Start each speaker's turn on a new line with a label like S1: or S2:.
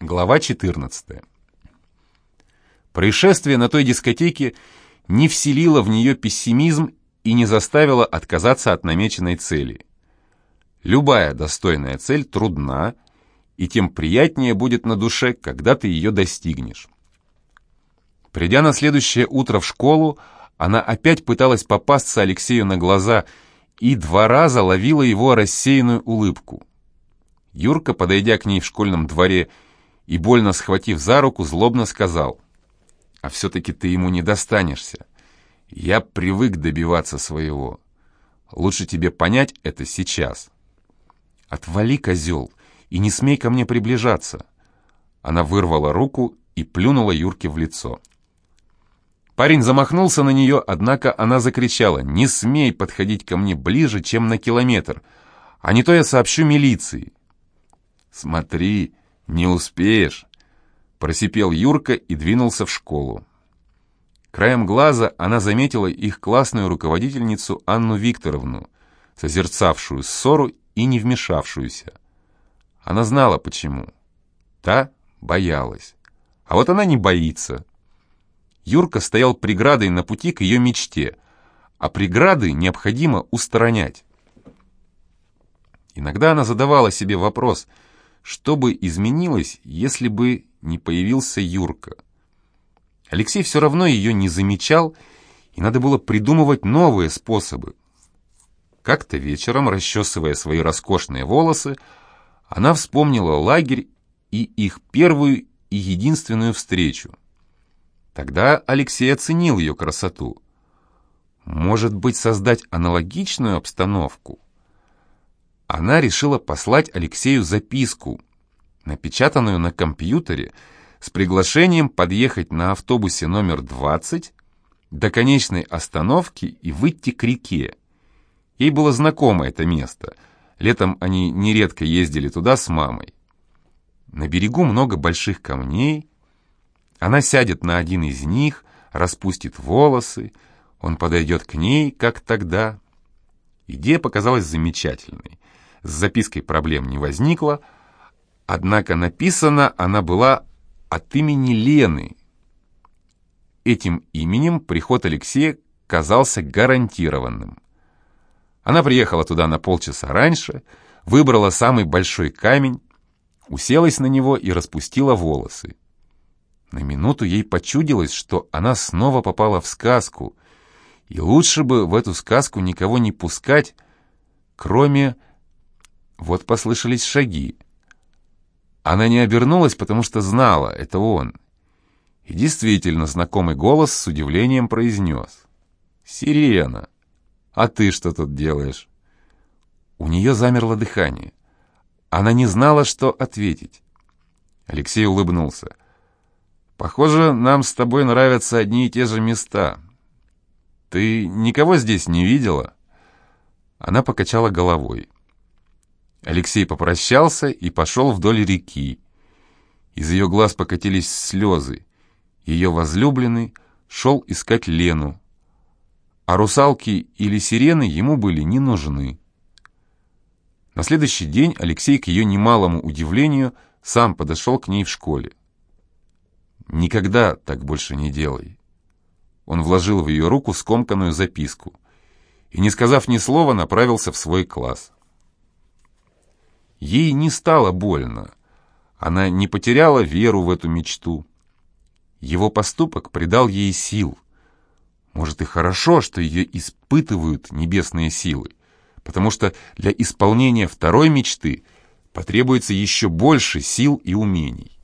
S1: Глава 14. Происшествие на той дискотеке не вселило в нее пессимизм и не заставило отказаться от намеченной цели. Любая достойная цель трудна, и тем приятнее будет на душе, когда ты ее достигнешь. Придя на следующее утро в школу, она опять пыталась попасться Алексею на глаза и два раза ловила его рассеянную улыбку. Юрка, подойдя к ней в школьном дворе и, больно схватив за руку, злобно сказал, «А все-таки ты ему не достанешься. Я привык добиваться своего. Лучше тебе понять это сейчас». «Отвали, козел, и не смей ко мне приближаться». Она вырвала руку и плюнула Юрке в лицо. Парень замахнулся на нее, однако она закричала, «Не смей подходить ко мне ближе, чем на километр, а не то я сообщу милиции». «Смотри, «Не успеешь!» — просипел Юрка и двинулся в школу. Краем глаза она заметила их классную руководительницу Анну Викторовну, созерцавшую ссору и не вмешавшуюся. Она знала, почему. Та боялась. А вот она не боится. Юрка стоял преградой на пути к ее мечте, а преграды необходимо устранять. Иногда она задавала себе вопрос — что бы изменилось, если бы не появился Юрка? Алексей все равно ее не замечал, и надо было придумывать новые способы. Как-то вечером, расчесывая свои роскошные волосы, она вспомнила лагерь и их первую и единственную встречу. Тогда Алексей оценил ее красоту. Может быть, создать аналогичную обстановку? Она решила послать Алексею записку, напечатанную на компьютере, с приглашением подъехать на автобусе номер 20 до конечной остановки и выйти к реке. Ей было знакомо это место. Летом они нередко ездили туда с мамой. На берегу много больших камней. Она сядет на один из них, распустит волосы, он подойдет к ней, как тогда. Идея показалась замечательной. С запиской проблем не возникло, однако написана она была от имени Лены. Этим именем приход Алексея казался гарантированным. Она приехала туда на полчаса раньше, выбрала самый большой камень, уселась на него и распустила волосы. На минуту ей почудилось, что она снова попала в сказку, и лучше бы в эту сказку никого не пускать, кроме вот послышались шаги. Она не обернулась, потому что знала, это он. И действительно, знакомый голос с удивлением произнес. «Сирена! А ты что тут делаешь?» У нее замерло дыхание. Она не знала, что ответить. Алексей улыбнулся. «Похоже, нам с тобой нравятся одни и те же места. Ты никого здесь не видела?» Она покачала головой. Алексей попрощался и пошел вдоль реки. Из ее глаз покатились слезы. Ее возлюбленный шел искать Лену. А русалки или сирены ему были не нужны. На следующий день Алексей, к ее немалому удивлению, сам подошел к ней в школе. «Никогда так больше не делай». Он вложил в ее руку скомканную записку и, не сказав ни слова, направился в свой класс. Ей не стало больно. Она не потеряла веру в эту мечту. Его поступок придал ей сил. Может и хорошо, что ее испытывают небесные силы, потому что для исполнения второй мечты потребуется еще больше сил и умений.